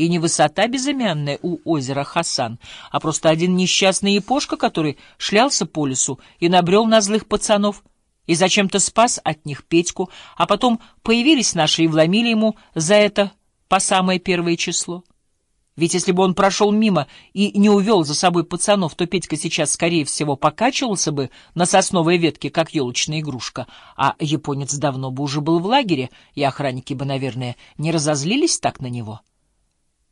и не высота безымянная у озера Хасан, а просто один несчастный япошка, который шлялся по лесу и набрел на злых пацанов, и зачем-то спас от них Петьку, а потом появились наши и вломили ему за это по самое первое число. Ведь если бы он прошел мимо и не увел за собой пацанов, то Петька сейчас, скорее всего, покачивался бы на сосновой ветке, как елочная игрушка, а японец давно бы уже был в лагере, и охранники бы, наверное, не разозлились так на него.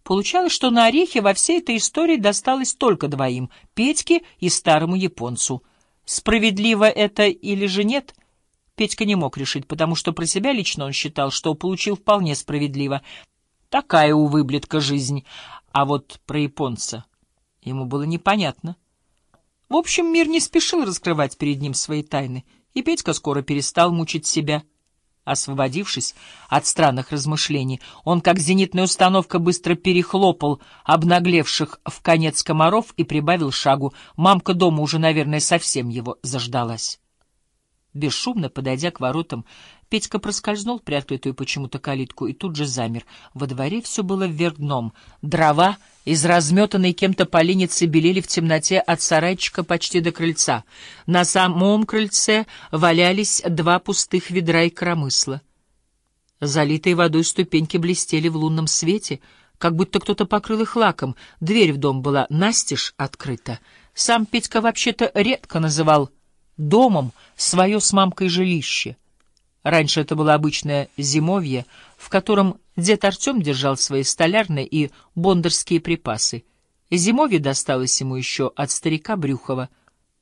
Получалось, что на орехи во всей этой истории досталось только двоим — Петьке и старому японцу. Справедливо это или же нет, Петька не мог решить, потому что про себя лично он считал, что получил вполне справедливо. Такая, увы, бледка жизнь. А вот про японца ему было непонятно. В общем, мир не спешил раскрывать перед ним свои тайны, и Петька скоро перестал мучить себя — Освободившись от странных размышлений, он, как зенитная установка, быстро перехлопал обнаглевших в конец комаров и прибавил шагу. Мамка дома уже, наверное, совсем его заждалась. Бесшумно подойдя к воротам, Петька проскользнул приоткрытую почему-то калитку и тут же замер. Во дворе все было вверх дном. Дрова из разметанной кем-то поленницы белели в темноте от сарайчика почти до крыльца. На самом крыльце валялись два пустых ведра и коромысла. Залитые водой ступеньки блестели в лунном свете, как будто кто-то покрыл их лаком. Дверь в дом была настежь открыта. Сам Петька вообще-то редко называл домом свое с мамкой жилище — Раньше это было обычное зимовье, в котором дед Артем держал свои столярные и бондарские припасы. Зимовье досталось ему еще от старика Брюхова.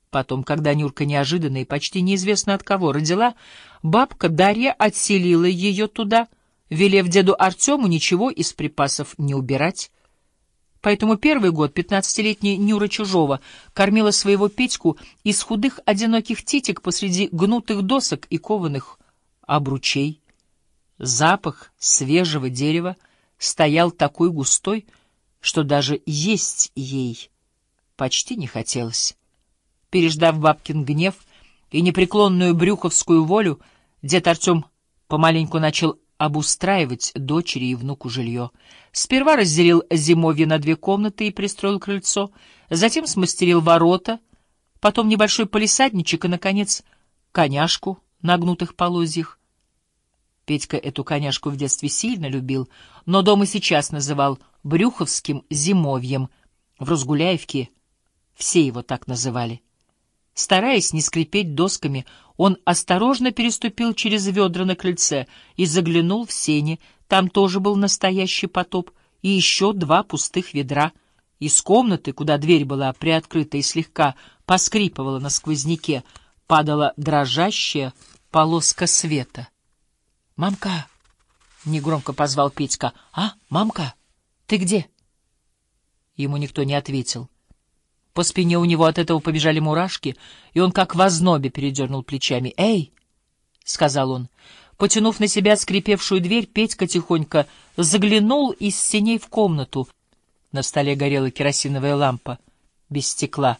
Потом, когда Нюрка неожиданно и почти неизвестно от кого родила, бабка Дарья отселила ее туда, велев деду Артему ничего из припасов не убирать. Поэтому первый год пятнадцатилетняя Нюра Чужого кормила своего Петьку из худых одиноких титик посреди гнутых досок и кованых обручей. Запах свежего дерева стоял такой густой, что даже есть ей почти не хотелось. Переждав бабкин гнев и непреклонную брюховскую волю, дед Артем помаленьку начал обустраивать дочери и внуку жилье. Сперва разделил зимовье на две комнаты и пристроил крыльцо, затем смастерил ворота, потом небольшой полисадничек и, наконец, коняшку на гнутых полозьях. Петька эту коняшку в детстве сильно любил, но дом и сейчас называл Брюховским зимовьем. В Разгуляевке все его так называли. Стараясь не скрипеть досками, он осторожно переступил через ведра на крыльце и заглянул в сени. Там тоже был настоящий потоп и еще два пустых ведра. Из комнаты, куда дверь была приоткрыта и слегка поскрипывала на сквозняке, падала дрожащая полоска света. «Мамка!» — негромко позвал Петька. «А, мамка, ты где?» Ему никто не ответил. По спине у него от этого побежали мурашки, и он как в ознобе передернул плечами. «Эй!» — сказал он. Потянув на себя скрипевшую дверь, Петька тихонько заглянул из синей в комнату. На столе горела керосиновая лампа без стекла.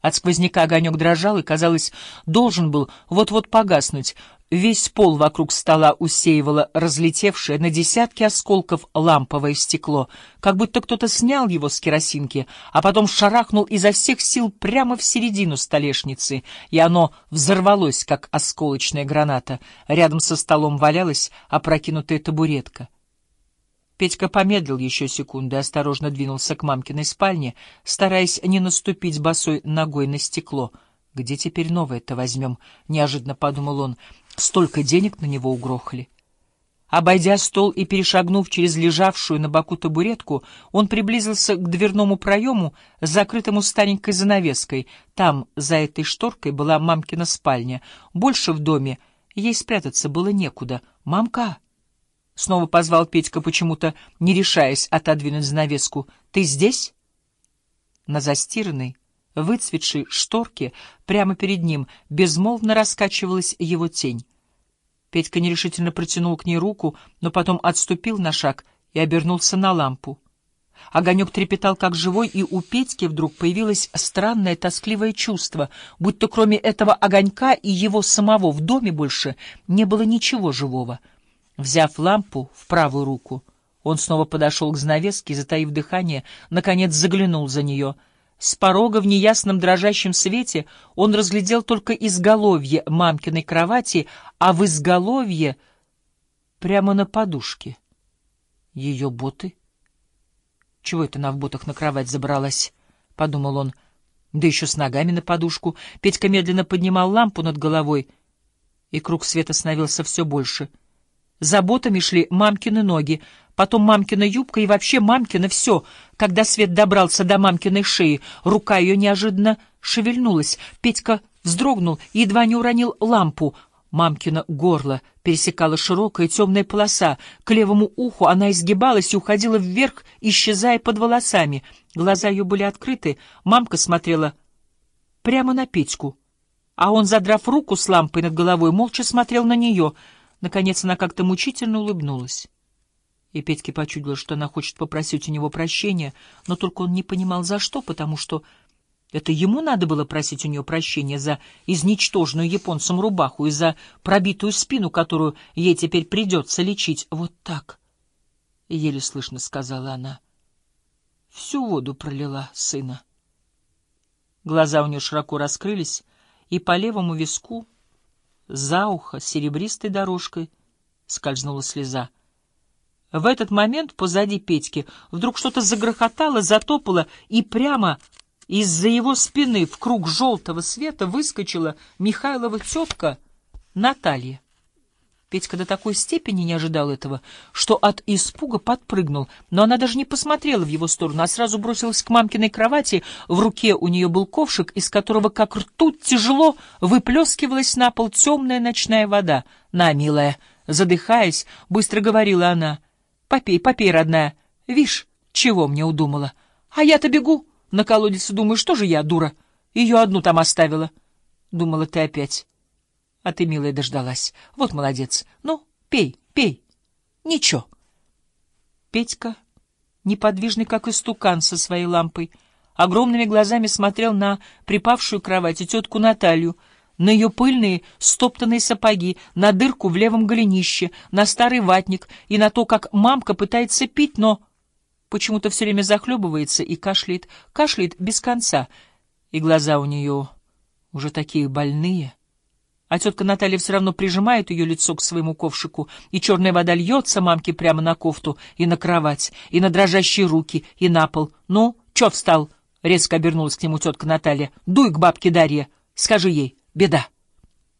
От сквозняка огонек дрожал и, казалось, должен был вот-вот погаснуть. Весь пол вокруг стола усеивало разлетевшее на десятки осколков ламповое стекло, как будто кто-то снял его с керосинки, а потом шарахнул изо всех сил прямо в середину столешницы, и оно взорвалось, как осколочная граната. Рядом со столом валялась опрокинутая табуретка. Петька помедлил еще секунду и осторожно двинулся к мамкиной спальне, стараясь не наступить босой ногой на стекло. «Где теперь новое-то возьмем?» — неожиданно подумал он — Столько денег на него угрохали. Обойдя стол и перешагнув через лежавшую на боку табуретку, он приблизился к дверному проему, закрытому старенькой занавеской. Там, за этой шторкой, была мамкина спальня. Больше в доме ей спрятаться было некуда. «Мамка!» — снова позвал Петька, почему-то не решаясь отодвинуть занавеску. «Ты здесь?» На застиранной, выцветшей шторке прямо перед ним безмолвно раскачивалась его тень. Петька нерешительно протянул к ней руку, но потом отступил на шаг и обернулся на лампу. Огонек трепетал как живой, и у Петьки вдруг появилось странное тоскливое чувство, будто кроме этого огонька и его самого в доме больше не было ничего живого. Взяв лампу в правую руку, Он снова подошел к занавеске и, затаив дыхание, наконец заглянул за нее. С порога в неясном дрожащем свете он разглядел только изголовье мамкиной кровати, а в изголовье прямо на подушке. Ее боты? Чего это она в ботах на кровать забралась? — подумал он. Да еще с ногами на подушку. Петька медленно поднимал лампу над головой, и круг света становился все больше. За ботами шли мамкины ноги, потом мамкина юбка и вообще мамкина все. Когда свет добрался до мамкиной шеи, рука ее неожиданно шевельнулась. Петька вздрогнул и едва не уронил лампу. Мамкино горло пересекала широкая темная полоса. К левому уху она изгибалась и уходила вверх, исчезая под волосами. Глаза ее были открыты. Мамка смотрела прямо на Петьку. А он, задрав руку с лампой над головой, молча смотрел на нее. Наконец она как-то мучительно улыбнулась. И Петьке почудилось, что она хочет попросить у него прощения, но только он не понимал, за что, потому что это ему надо было просить у нее прощения за изничтоженную японцем рубаху и за пробитую спину, которую ей теперь придется лечить. Вот так, — еле слышно сказала она. Всю воду пролила сына. Глаза у нее широко раскрылись, и по левому виску, за ухо, серебристой дорожкой скользнула слеза. В этот момент позади Петьки вдруг что-то загрохотало, затопало, и прямо из-за его спины в круг желтого света выскочила Михайлова тетка Наталья. Петька до такой степени не ожидал этого, что от испуга подпрыгнул, но она даже не посмотрела в его сторону, а сразу бросилась к мамкиной кровати. В руке у нее был ковшик, из которого, как ртуть, тяжело выплескивалась на пол темная ночная вода. «На, милая!» Задыхаясь, быстро говорила она. «Попей, попей, родная. Вишь, чего мне удумала? А я-то бегу!» На колодец думаю, что же я, дура, ее одну там оставила. Думала ты опять. А ты, милая, дождалась. Вот молодец. Ну, пей, пей. Ничего. Петька, неподвижный, как истукан со своей лампой, огромными глазами смотрел на припавшую к кровати тетку Наталью, на ее пыльные стоптанные сапоги, на дырку в левом голенище, на старый ватник и на то, как мамка пытается пить, но почему-то все время захлебывается и кашляет, кашляет без конца, и глаза у нее уже такие больные. А тетка Наталья все равно прижимает ее лицо к своему ковшику, и черная вода льется мамке прямо на кофту и на кровать, и на дрожащие руки, и на пол. «Ну, че встал?» — резко обернулась к нему тетка Наталья. «Дуй к бабке Дарье, скажи ей, беда».